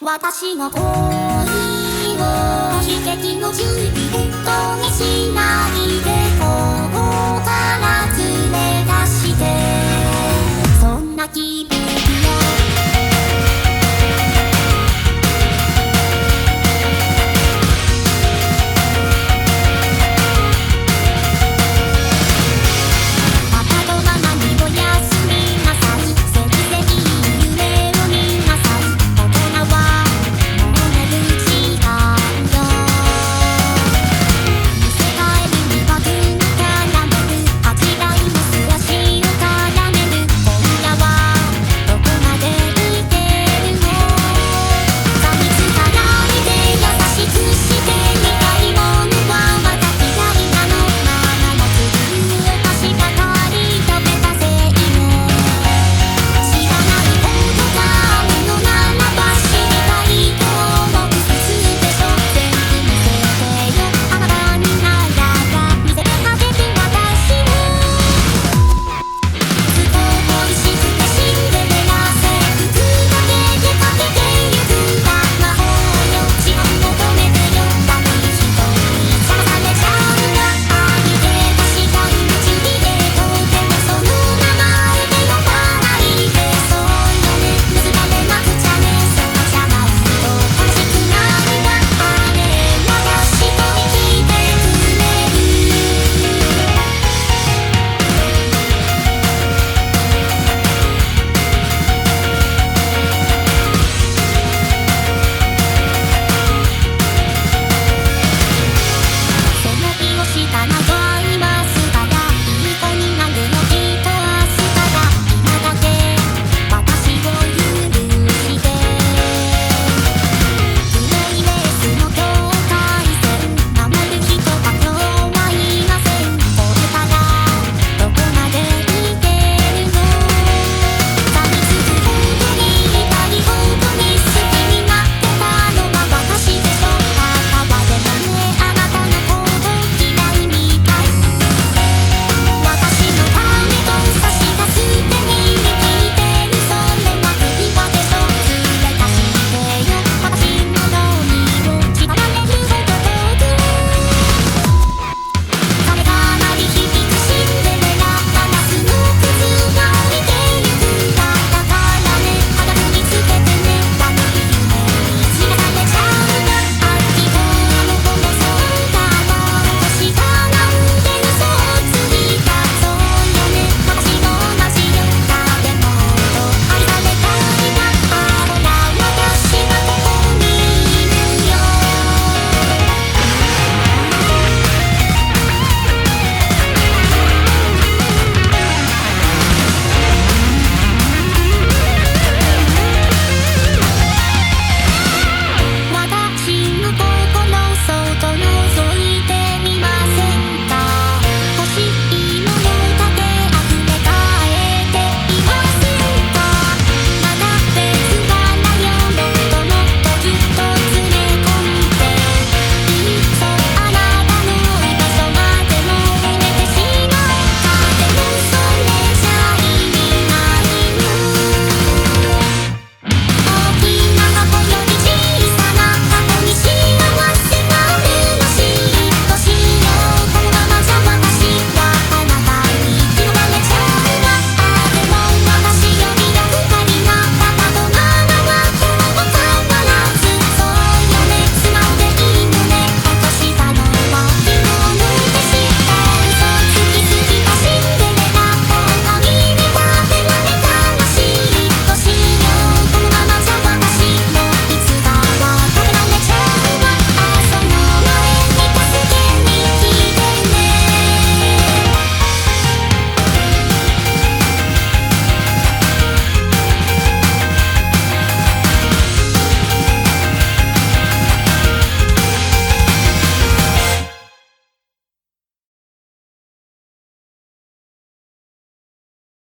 私の声